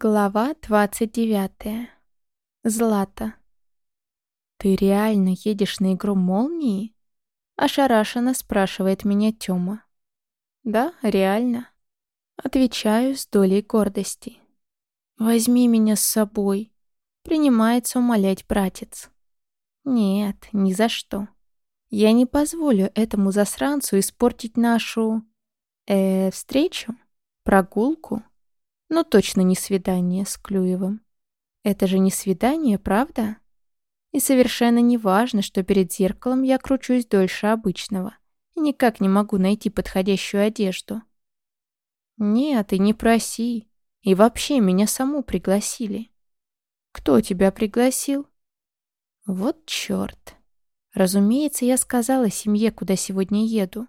Глава 29. Злата. «Ты реально едешь на игру молнии?» Ошарашенно спрашивает меня Тёма. «Да, реально». Отвечаю с долей гордости. «Возьми меня с собой», — принимается умолять братец. «Нет, ни за что. Я не позволю этому засранцу испортить нашу... э встречу? Прогулку?» Но точно не свидание с Клюевым. Это же не свидание, правда? И совершенно не важно, что перед зеркалом я кручусь дольше обычного и никак не могу найти подходящую одежду. Нет, и не проси. И вообще меня саму пригласили. Кто тебя пригласил? Вот чёрт. Разумеется, я сказала семье, куда сегодня еду,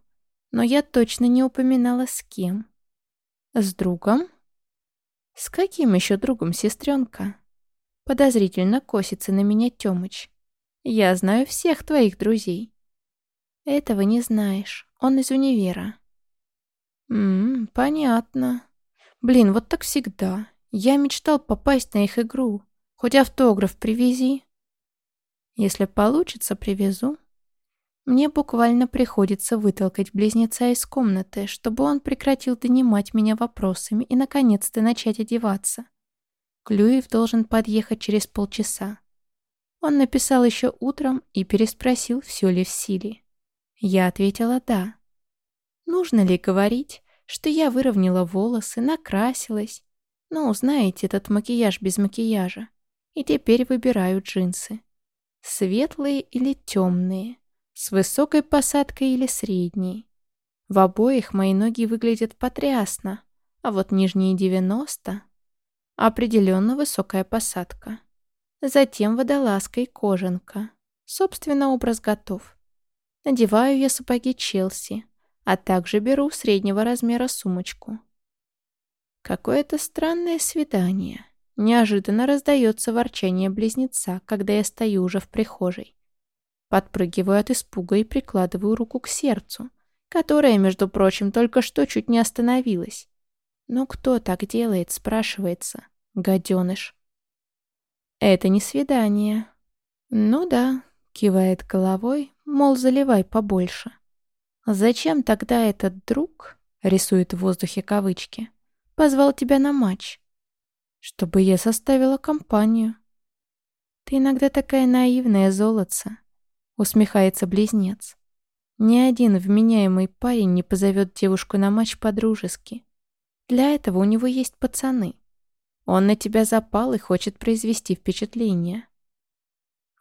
но я точно не упоминала с кем. С другом? «С каким еще другом, сестренка?» Подозрительно косится на меня Тёмыч. «Я знаю всех твоих друзей». «Этого не знаешь. Он из универа». «Ммм, понятно. Блин, вот так всегда. Я мечтал попасть на их игру. Хоть автограф привези». «Если получится, привезу», мне буквально приходится вытолкать близнеца из комнаты, чтобы он прекратил донимать меня вопросами и наконец-то начать одеваться. Клюев должен подъехать через полчаса. Он написал еще утром и переспросил, все ли в силе. Я ответила «да». Нужно ли говорить, что я выровняла волосы, накрасилась? Ну, знаете, этот макияж без макияжа. И теперь выбираю джинсы. Светлые или темные? С высокой посадкой или средней. В обоих мои ноги выглядят потрясно, а вот нижние 90 — определенно высокая посадка. Затем водолазка и кожанка. Собственно, образ готов. Надеваю я сапоги Челси, а также беру среднего размера сумочку. Какое-то странное свидание. Неожиданно раздается ворчание близнеца, когда я стою уже в прихожей. Подпрыгиваю от испуга и прикладываю руку к сердцу, которое, между прочим, только что чуть не остановилось. Но кто так делает, спрашивается. Гаденыш. Это не свидание. Ну да, кивает головой, мол, заливай побольше. Зачем тогда этот друг, рисует в воздухе кавычки, позвал тебя на матч? Чтобы я составила компанию. Ты иногда такая наивная, золотца усмехается близнец. Ни один вменяемый парень не позовет девушку на матч по-дружески. Для этого у него есть пацаны. Он на тебя запал и хочет произвести впечатление.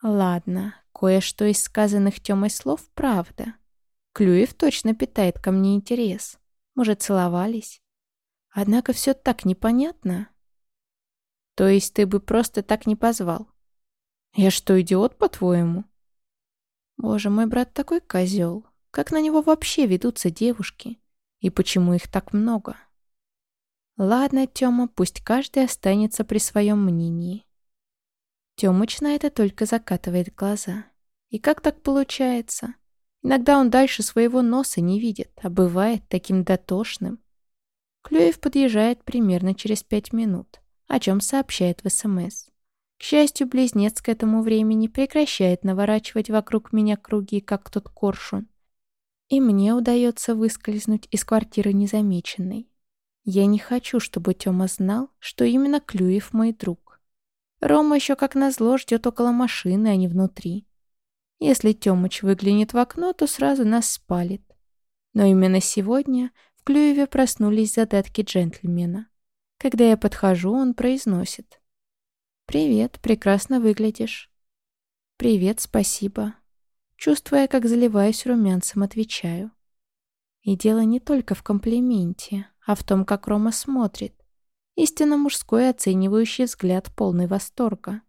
Ладно, кое-что из сказанных Тёмой слов правда. Клюев точно питает ко мне интерес. Может, целовались? Однако все так непонятно. То есть ты бы просто так не позвал? Я что, идиот, по-твоему? Боже, мой брат такой козел. Как на него вообще ведутся девушки? И почему их так много? Ладно, Тёма, пусть каждый останется при своем мнении. Тёмыч на это только закатывает глаза. И как так получается? Иногда он дальше своего носа не видит, а бывает таким дотошным. Клюев подъезжает примерно через пять минут, о чем сообщает в СМС. К счастью, близнец к этому времени прекращает наворачивать вокруг меня круги, как тот коршун. И мне удается выскользнуть из квартиры незамеченной. Я не хочу, чтобы Тёма знал, что именно Клюев мой друг. Рома еще как назло ждет около машины, а не внутри. Если Тёмыч выглянет в окно, то сразу нас спалит. Но именно сегодня в Клюеве проснулись задатки джентльмена. Когда я подхожу, он произносит. «Привет, прекрасно выглядишь». «Привет, спасибо». Чувствуя, как заливаюсь румянцем, отвечаю. И дело не только в комплименте, а в том, как Рома смотрит. Истинно мужской оценивающий взгляд, полный восторга.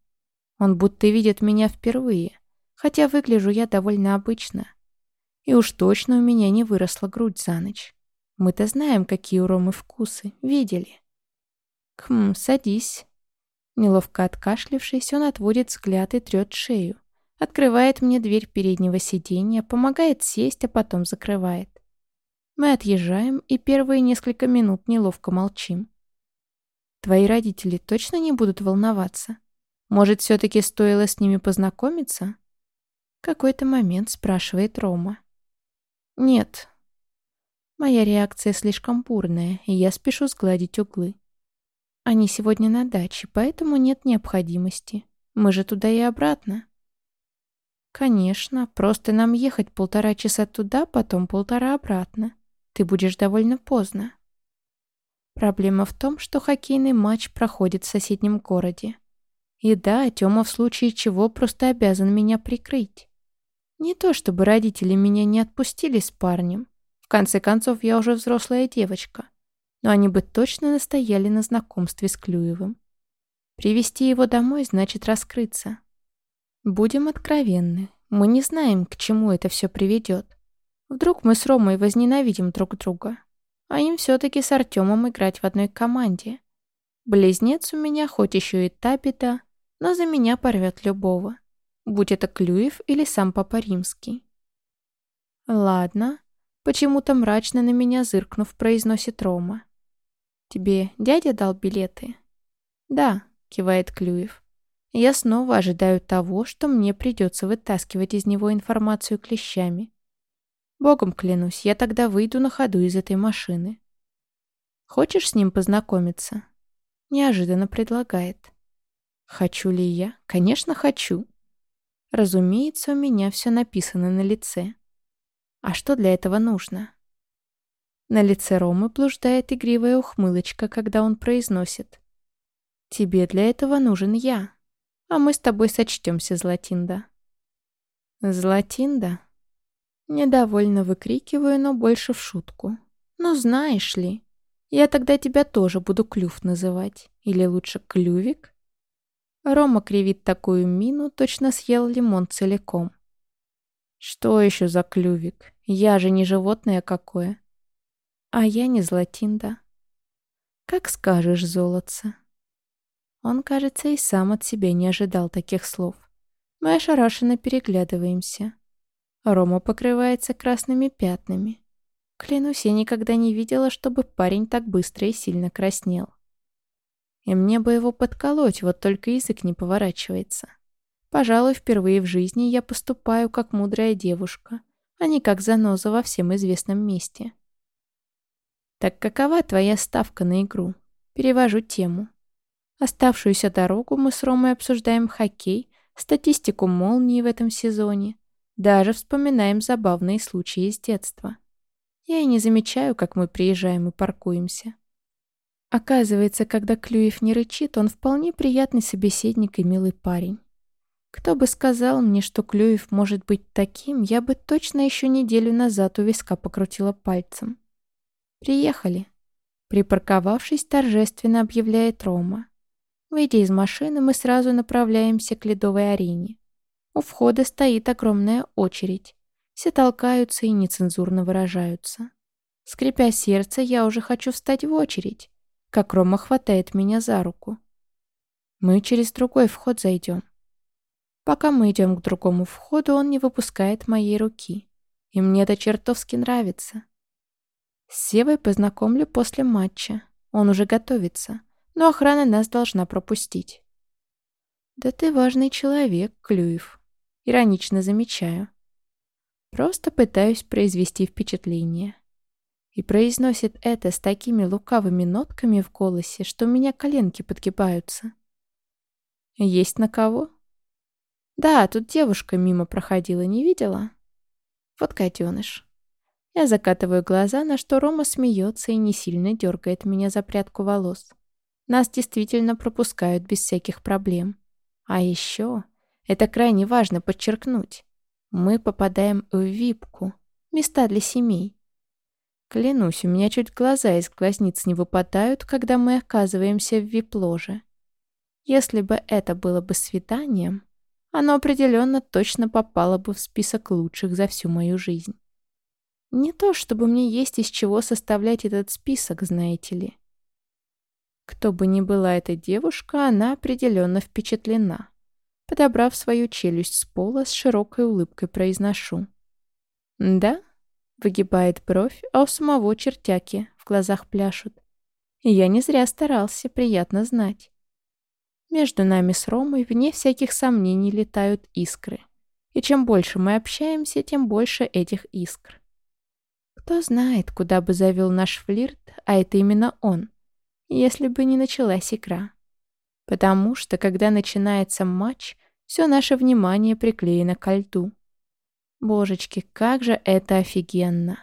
Он будто видит меня впервые, хотя выгляжу я довольно обычно. И уж точно у меня не выросла грудь за ночь. Мы-то знаем, какие у Ромы вкусы, видели. Хм, садись. Неловко откашлившись, он отводит взгляд и трет шею. Открывает мне дверь переднего сиденья, помогает сесть, а потом закрывает. Мы отъезжаем и первые несколько минут неловко молчим. Твои родители точно не будут волноваться? Может, все-таки стоило с ними познакомиться? Какой-то момент спрашивает Рома. Нет. Моя реакция слишком бурная, и я спешу сгладить углы. Они сегодня на даче, поэтому нет необходимости. Мы же туда и обратно. Конечно, просто нам ехать полтора часа туда, потом полтора обратно. Ты будешь довольно поздно. Проблема в том, что хоккейный матч проходит в соседнем городе. И да, Тёма в случае чего просто обязан меня прикрыть. Не то чтобы родители меня не отпустили с парнем. В конце концов, я уже взрослая девочка. Но они бы точно настояли на знакомстве с Клюевым. Привести его домой значит раскрыться. Будем откровенны, мы не знаем, к чему это все приведет. Вдруг мы с Ромой возненавидим друг друга а им все-таки с Артемом играть в одной команде. Близнец у меня хоть еще и та но за меня порвет любого, будь это Клюев или сам Папа Римский. Ладно, почему-то мрачно на меня зыркнув, произносит Рома. Тебе дядя дал билеты? Да, кивает Клюев. Я снова ожидаю того, что мне придется вытаскивать из него информацию клещами. Богом клянусь, я тогда выйду на ходу из этой машины. Хочешь с ним познакомиться? Неожиданно предлагает. Хочу ли я? Конечно, хочу. Разумеется, у меня все написано на лице. А что для этого нужно? На лице Ромы блуждает игривая ухмылочка, когда он произносит. «Тебе для этого нужен я, а мы с тобой сочтемся, Златинда». «Златинда?» Недовольно выкрикиваю, но больше в шутку. «Ну знаешь ли, я тогда тебя тоже буду Клюв называть. Или лучше Клювик?» Рома кривит такую мину, точно съел лимон целиком. «Что еще за Клювик? Я же не животное какое». «А я не Златинда». «Как скажешь, золотце». Он, кажется, и сам от себя не ожидал таких слов. Мы ошарашенно переглядываемся. Рома покрывается красными пятнами. Клянусь, я никогда не видела, чтобы парень так быстро и сильно краснел. И мне бы его подколоть, вот только язык не поворачивается. Пожалуй, впервые в жизни я поступаю как мудрая девушка, а не как заноза во всем известном месте. Так какова твоя ставка на игру? Перевожу тему. Оставшуюся дорогу мы с Ромой обсуждаем хоккей, статистику молнии в этом сезоне, даже вспоминаем забавные случаи из детства. Я и не замечаю, как мы приезжаем и паркуемся. Оказывается, когда Клюев не рычит, он вполне приятный собеседник и милый парень. Кто бы сказал мне, что Клюев может быть таким, я бы точно еще неделю назад у виска покрутила пальцем. «Приехали», — припарковавшись, торжественно объявляет Рома. Выйдя из машины, мы сразу направляемся к ледовой арене. У входа стоит огромная очередь. Все толкаются и нецензурно выражаются. Скрипя сердце, я уже хочу встать в очередь, как Рома хватает меня за руку. Мы через другой вход зайдем. Пока мы идем к другому входу, он не выпускает моей руки. И мне это чертовски нравится. С Севой познакомлю после матча. Он уже готовится, но охрана нас должна пропустить. Да ты важный человек, Клюев. Иронично замечаю. Просто пытаюсь произвести впечатление. И произносит это с такими лукавыми нотками в голосе, что у меня коленки подгибаются. Есть на кого? Да, тут девушка мимо проходила, не видела? Вот котеныш. Я закатываю глаза, на что Рома смеется и не сильно дергает меня за прядку волос. Нас действительно пропускают без всяких проблем. А еще это крайне важно подчеркнуть. Мы попадаем в випку, места для семей. Клянусь, у меня чуть глаза из глазниц не выпадают, когда мы оказываемся в вип-ложе. Если бы это было бы свиданием, оно определенно точно попало бы в список лучших за всю мою жизнь. Не то, чтобы мне есть из чего составлять этот список, знаете ли. Кто бы ни была эта девушка, она определенно впечатлена. Подобрав свою челюсть с пола, с широкой улыбкой произношу. «Да?» — выгибает бровь, а у самого чертяки в глазах пляшут. Я не зря старался, приятно знать. Между нами с Ромой, вне всяких сомнений, летают искры. И чем больше мы общаемся, тем больше этих искр. Кто знает, куда бы завел наш флирт, а это именно он, если бы не началась игра. Потому что, когда начинается матч, все наше внимание приклеено ко льду. Божечки, как же это офигенно!